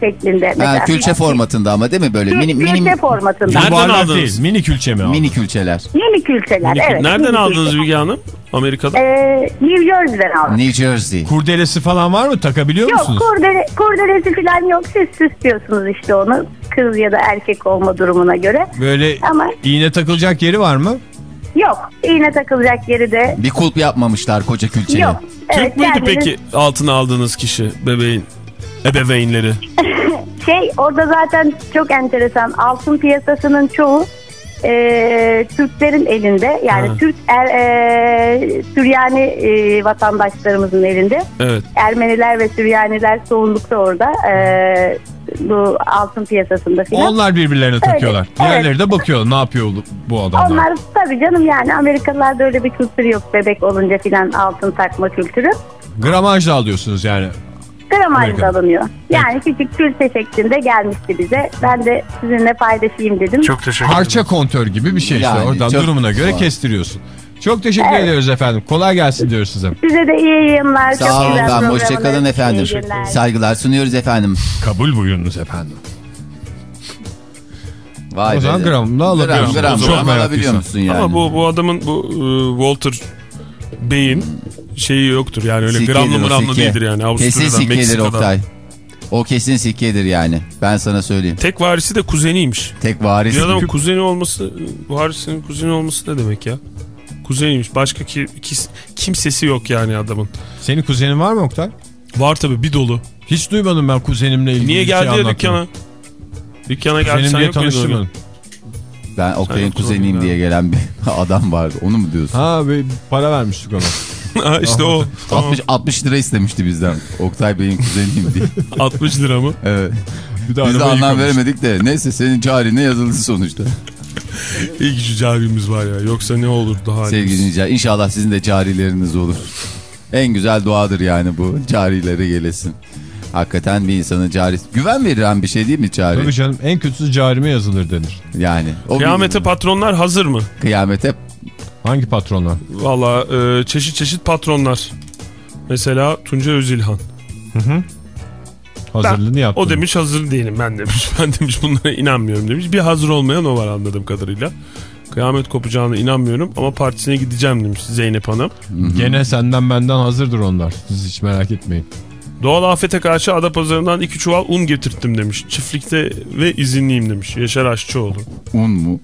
şeklinde. Ha, mesela. külçe formatında ama değil mi böyle Kül- mini külçe mini formatında. Nereden aldınız? değil, mini külçe mi aldın? mini külçeler. Mini külçeler evet. Nereden mini aldınız külçe. Bilge Hanım? Amerika'da. Ee, New Jersey'den aldım. New Jersey. Kurdelesi falan var mı? Takabiliyor Yok musunuz? kurdele, kurdelesi falan yok. Siz süslüyorsunuz işte onu. Kız ya da erkek olma durumuna göre. Böyle Ama iğne takılacak yeri var mı? Yok. İğne takılacak yeri de Bir kulp yapmamışlar koca külçeye. yok. Türk müydü kendiniz- peki altına aldığınız kişi bebeğin ebeveynleri? Şey orada zaten çok enteresan. Altın piyasasının çoğu e, Türklerin elinde. Yani Ha. Türk er, e, Süryani e, vatandaşlarımızın elinde. Evet. Ermeniler ve Süryaniler çoğunlukta orada. E, bu altın piyasasında filan. Onlar birbirlerine takıyorlar. evet. Diğerleri de bakıyor ne yapıyor bu adamlar. Onlar tabii canım yani Amerikalılarda öyle bir kültür yok bebek olunca filan altın takma kültürü. Gramajla alıyorsunuz yani. Gramajla Amerika'da. alınıyor. Yani küçük külte şeklinde gelmişti bize. Ben de sizinle paylaşayım dedim. Çok teşekkür ederim. Harça kontör gibi bir şey işte. Yani Oradan çok- durumuna göre Var. kestiriyorsun. Çok teşekkür ediyoruz efendim. Kolay gelsin diyoruz size. Size de iyi yayınlar. Çok Sağ olun güzel efendim. programınız. Hoşçakalın efendim. İyi günler. Saygılar sunuyoruz efendim. Kabul buyurunuz efendim. Vay O zaman be. gramla alabiliyorsun. Gram gram Çok gram alabiliyor musun yani? Ama bu, bu adamın bu e, Walter Bey'in şeyi yoktur yani öyle Sikkedir gramlı mıramlı değildir yani Kesin Avusturya'dan sikkedir Meksika'dan. Oktay. O kesin sikkedir yani. Ben sana söyleyeyim. Tek varisi de kuzeniymiş. Tek varis. Bir adamın kuzeni olması, varisinin kuzeni olması ne demek ya? Kuzeniymiş. Başka ki, ki- kimsesi yok yani adamın. Senin kuzenin var mı Oktay? Var tabii bir dolu. Hiç duymadım ben kuzenimle ilgili Niye bir şey geldi ya dükkana? Dükkana geldi sen yok muydun. Ben Oktay'ın kuzeniyim diye gelen bir adam vardı. Onu mu diyorsun? Ha bir para vermiştik ona. Ha, işte o. Tamam. 60, 60 lira istemişti bizden. Oktay Bey'in kuzeniyim diye. 60 lira mı? Evet. Bir de Biz de anlam yıkamış. veremedik de. Neyse senin carine yazıldı sonuçta. İyi ki şu carimiz var ya. Yoksa ne olur daha Sevgili dinleyiciler inşallah sizin de carileriniz olur. En güzel duadır yani bu. Carilere gelesin. Hakikaten bir insanın cari... Güven veren bir şey değil mi cari? Tabii canım en kötüsü carime yazılır denir. Yani. O Kıyamete patronlar hazır mı? Kıyamete Hangi patronlar? Valla e, çeşit çeşit patronlar. Mesela Tunca Özilhan. Hazırlığını yaptı. O demiş hazır değilim ben demiş. Ben demiş bunlara inanmıyorum demiş. Bir hazır olmayan o var anladığım kadarıyla. Kıyamet kopacağına inanmıyorum ama partisine gideceğim demiş Zeynep Hanım. Gene senden benden hazırdır onlar. Siz hiç merak etmeyin. Doğal afete karşı Adapazarı'ndan iki çuval un getirttim demiş. Çiftlikte ve izinliyim demiş. Yaşar Aşçıoğlu. Un mu?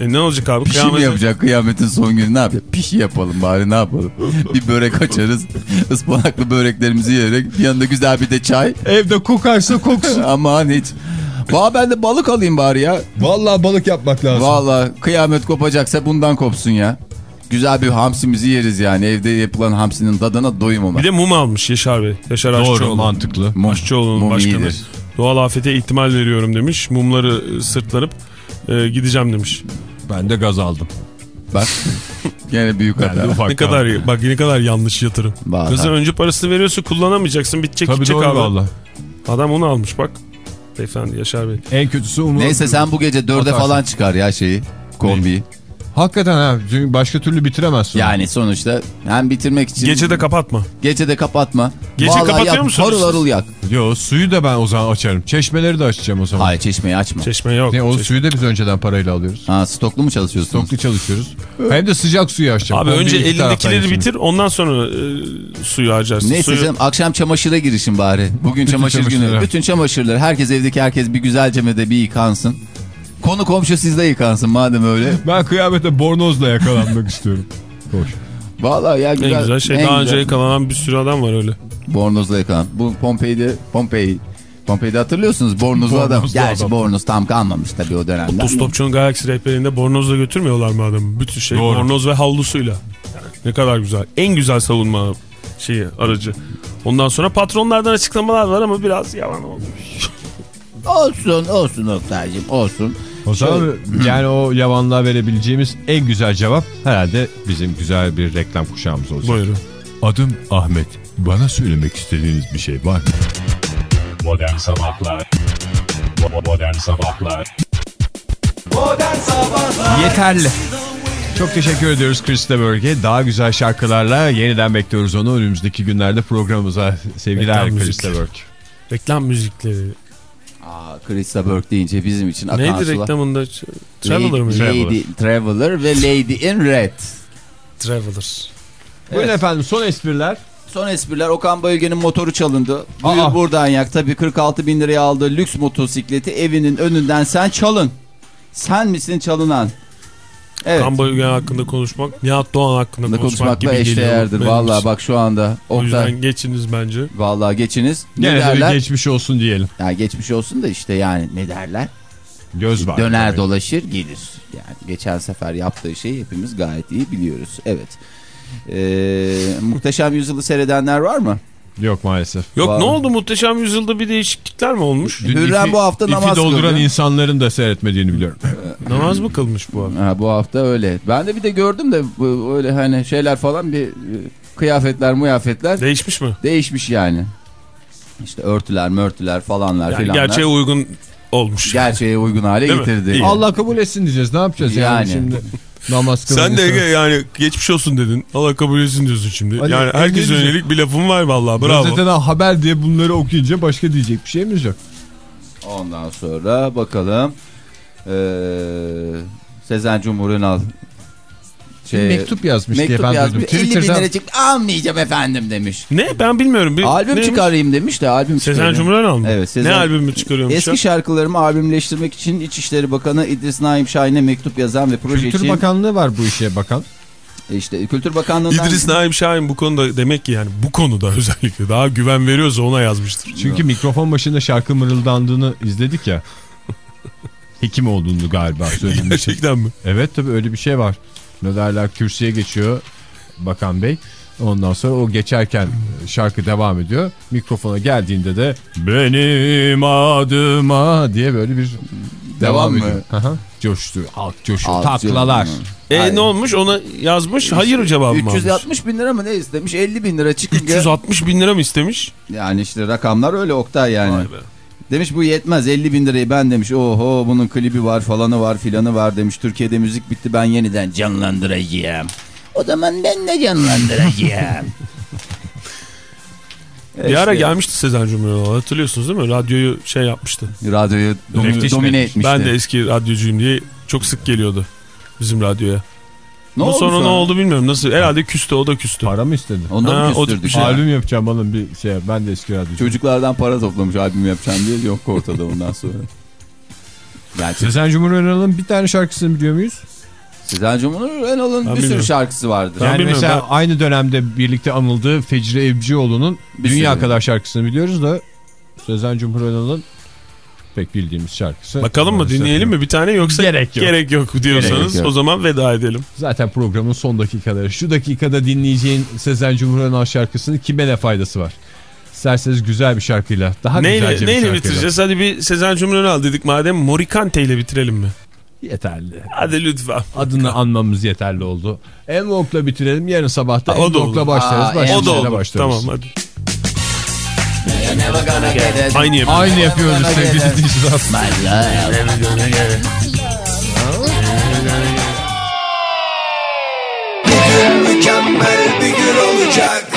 E ne olacak abi? Pişi mi Kıyamet- yapacak kıyametin son günü ne yapacak? Pişi yapalım bari ne yapalım? bir börek açarız. Ispanaklı böreklerimizi yiyerek bir yanında güzel bir de çay. Evde kokarsa koksun. Aman hiç. Valla ben de balık alayım bari ya. Vallahi balık yapmak lazım. Valla kıyamet kopacaksa bundan kopsun ya. Güzel bir hamsimizi yeriz yani. Evde yapılan hamsinin tadına doyum olmaz. Bir de mum almış Yaşar Bey. Yaşar Doğru Aşçıoğlu. mantıklı. Mum- Aşçıoğlu'nun mum başkanı. iyidir. Doğal afete ihtimal veriyorum demiş. Mumları sırtlanıp e, gideceğim demiş. Ben de gaz aldım. Bak. Gene büyük hata. ufak Ne kadar bak ne kadar yanlış yatırım. Vallahi. Kızın önce parasını veriyorsun kullanamayacaksın bitecek Tabii gidecek doğru abi. valla. Adam onu almış bak. Beyefendi Yaşar Bey. En kötüsü umut. Neyse sen bu gece dörde Atarsın. falan çıkar ya şeyi. Kombiyi. Hakikaten ha. Çünkü başka türlü bitiremezsin. Yani sonuçta hem bitirmek için Gece de kapatma. gece de kapatma. Gece Vallahi kapatıyor yak, musunuz Harıl harıl yak. Yo suyu da ben o zaman açarım. Çeşmeleri de açacağım o zaman. Hayır çeşmeyi açma. Çeşme yok. Ne, o Çeşme- suyu da biz önceden parayla alıyoruz. Ha stoklu mu çalışıyorsunuz? Stoklu çalışıyoruz. Hem de sıcak suyu açacağım. Abi önce elindekileri bitir ondan sonra e, suyu harcarsın. Neyse suyu... canım akşam çamaşıra girişin bari. Bugün çamaşır günü. Bütün çamaşırlar herkes evdeki herkes bir güzelce de bir yıkansın. Konu komşu sizde yıkansın madem öyle. Ben kıyamete bornozla yakalanmak istiyorum. Hoş. Vallahi ya güzel. En güzel şey en daha önce güzel. yakalanan bir sürü adam var öyle. Bornozla yıkan. Bu Pompei'de Pompei Pompei'de hatırlıyorsunuz bornozlu adam. Gerçi adam. bornoz tam kalmamış tabii o dönemde. Tuz Topçu'nun Galaxy rehberinde bornozla götürmüyorlar mı adamı? Bütün şey Doğru. bornoz ve havlusuyla. Ne kadar güzel. En güzel savunma şeyi aracı. Ondan sonra patronlardan açıklamalar var ama biraz yalan oldu. Olsun olsun Oktay'cım olsun. O zaman yani o yavanlığa verebileceğimiz en güzel cevap herhalde bizim güzel bir reklam kuşağımız olacak. Buyurun. Adım Ahmet. Bana söylemek istediğiniz bir şey var mı? Modern Sabahlar Modern Sabahlar Modern Sabahlar Yeterli. Çok teşekkür ediyoruz Chris Berg'e. Daha güzel şarkılarla yeniden bekliyoruz onu önümüzdeki günlerde programımıza. Sevgiler Chris. Reklam müzikleri. Aa, Krista Berg deyince bizim için akan Neydi sular. reklamında? Traveler mı? Lady, Lady Traveler ve Lady in Red. Traveler. Buyurun efendim son espriler. Son espriler Okan Bayülgen'in motoru çalındı. Buyur Aa. buradan yak. Tabii 46 bin liraya aldığı lüks motosikleti evinin önünden sen çalın. Sen misin çalınan? Evet. Kan Bayülgen hakkında konuşmak, Nihat Doğan hakkında konuşmak konuşmakla gibi geliyor. eşdeğerdir. için. bak şu anda. O Oktay, yüzden geçiniz bence. vallahi geçiniz. Ne Gene derler? geçmiş olsun diyelim. Ya geçmiş olsun da işte yani ne derler? Göz var. Döner Evet. dolaşır gelir. Yani geçen sefer yaptığı şeyi hepimiz gayet iyi biliyoruz. Evet. Ee, muhteşem Yüzyıl'ı seyredenler var mı? Yok maalesef. Yok Var. ne oldu muhteşem yüzyılda bir değişiklikler mi olmuş? Dün Hürrem ifi- bu hafta ifi namaz dolduran kıldı. insanların da seyretmediğini biliyorum. Namaz mı kılmış bu abi? Ha, bu hafta öyle. Ben de bir de gördüm de öyle hani şeyler falan bir e, kıyafetler muyafetler Değişmiş mi? değişmiş yani. İşte örtüler mörtüler falanlar Yani filanlar. gerçeğe uygun olmuş. Gerçeğe uygun hale Değil mi? getirdi. İyi. Allah kabul etsin diyeceğiz. Ne yapacağız yani, Yani. şimdi? Namaz kılan Sen de Ege yani geçmiş olsun dedin. Allah kabul etsin diyorsun şimdi. Hani yani herkes yönelik bir lafım var vallahi bravo. Gazeteden haber diye bunları okuyunca başka diyecek bir şeyimiz yok. Ondan sonra bakalım. Ee, Sezen Cumhur Şey, mektup yazmış diye mektup ben yazmış. duydum. 50 bin Twitter'dan lira çıktı almayacağım efendim demiş. Ne ben bilmiyorum. Bir, albüm neymiş? çıkarayım demiş de albüm Sezen. Cumhur'dan mı? Evet, Sezen- Ne albümü çıkarıyormuş Eski ya? şarkılarımı albümleştirmek için İçişleri Bakanı İdris Naim Şahin'e mektup yazan ve proje Kültür için Bakanlığı var bu işe bakan. işte Kültür Bakanlığı'ndan İdris Naim Şahin bu konuda demek ki yani bu konuda özellikle daha güven veriyorsa ona yazmıştır. Çünkü mikrofon başında şarkı mırıldandığını izledik ya. Hekim olduğunu galiba söylemişti. Gerçekten mi? Evet tabii öyle bir şey var. Ne derler kürsüye geçiyor Bakan Bey. Ondan sonra o geçerken şarkı devam ediyor. Mikrofona geldiğinde de benim adıma diye böyle bir devam, mı? ediyor. Aha. Coştu, halk coşuyor, Al taklalar. E Hayır. ne olmuş ona yazmış hayır cevabı mı almış? 360 bin lira mı ne istemiş 50 bin lira çıkınca 360 bin lira mı istemiş? yani işte rakamlar öyle Oktay yani. Vay be. Demiş bu yetmez 50 bin lirayı ben demiş. Oho bunun klibi var falanı var filanı var demiş. Türkiye'de müzik bitti ben yeniden canlandıracağım. O zaman ben de canlandıracağım. Bir ara İşte gelmişti Sezen Cumhurbaşkanı hatırlıyorsunuz değil mi? Radyoyu şey yapmıştı. Radyoyu domine mi? etmişti. Ben de eski radyocuyum diye çok sık geliyordu bizim radyoya. Ne Bu oldu sonra ne sonra? oldu bilmiyorum. Nasıl? Herhalde küstü o da küstü. Para mı istedi? Ondan Ha, mı bir şey. Albüm yapacağım bana bir şey. Ben de eski radyocuyum. Çocuklardan para toplamış albüm yapacağım diye yok ortada ondan sonra. Gerçi Sezen Cumhurbaşkanı'nın bir tane şarkısını biliyor muyuz? Sezen Cumhurbaşkanı'nın Ben bir sürü bilmiyorum. şarkısı vardır. Ben Yani bilmiyorum, mesela ben- aynı dönemde birlikte anıldığı Fecri Evcioğlu'nun Dünya sürü. kadar şarkısını biliyoruz da Sezen Cumhurbaşkanı'nın pek bildiğimiz şarkısı. Bakalım mı dinleyelim mi bir tane yoksa Gerek yok. gerek yok diyorsanız Gerek yok. o zaman veda edelim. Zaten programın son dakikaları. Şu dakikada dinleyeceğin Sezen Cumhurbaşkanı şarkısının kime ne faydası var? İsterseniz güzel bir şarkıyla. Daha Neyle, güzelce bir neyle şarkıyla. bitireceğiz? Hadi bir Sezen Cumhurbaşkanı al dedik madem Morikante ile bitirelim mi? Yeterli. Hadi lütfen. Adını anmamız yeterli oldu. Envok'la bitirelim. Yarın sabah da Envok'la başlarız. Aa, O da olur. başlarız. Tamam hadi. Aynı yapıyoruz. Aynı yapıyoruz sevgili dinleyiciler. Mükemmel bir gün olacak.